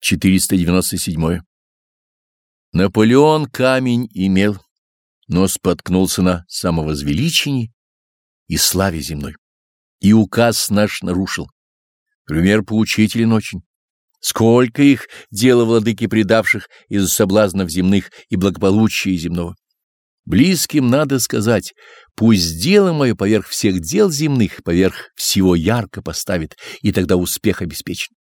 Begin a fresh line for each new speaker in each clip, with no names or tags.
497. Наполеон камень имел, но споткнулся на самовозвеличении и славе земной, и указ наш нарушил. Пример поучителен очень. Сколько их дело владыки предавших из-за соблазнов земных и благополучия земного. Близким надо сказать, пусть дело мое поверх всех дел земных, поверх всего ярко поставит, и тогда успех обеспечен.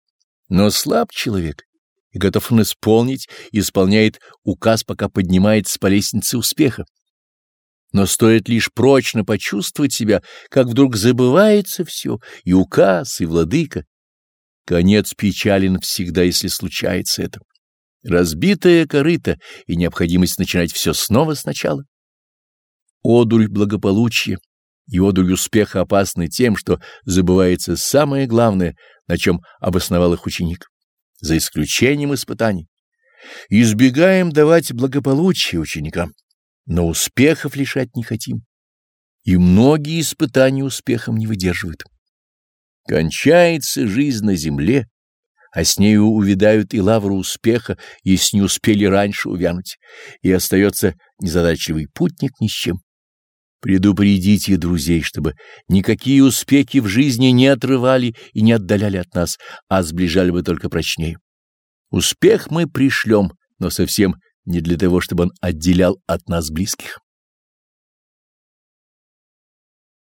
Но слаб человек, и готов он исполнить, исполняет указ, пока поднимается по лестнице успеха. Но стоит лишь прочно почувствовать себя, как вдруг забывается все, и указ, и владыка. Конец печален всегда, если случается это. Разбитая корыто и необходимость начинать все снова сначала. Одурь благополучия и одурь успеха опасны тем, что забывается самое главное, на чем обосновал их ученик за исключением испытаний. Избегаем давать благополучие ученикам, но успехов лишать не хотим. И многие испытания успехом не выдерживают. Кончается жизнь на земле, а с нею увядают и лавры успеха, если не успели раньше увянуть, и остается незадачливый путник ни с чем. Предупредите друзей, чтобы никакие успехи в жизни не отрывали и не отдаляли от нас, а сближали бы только прочнее. Успех мы пришлем, но совсем не для того, чтобы он отделял от нас близких.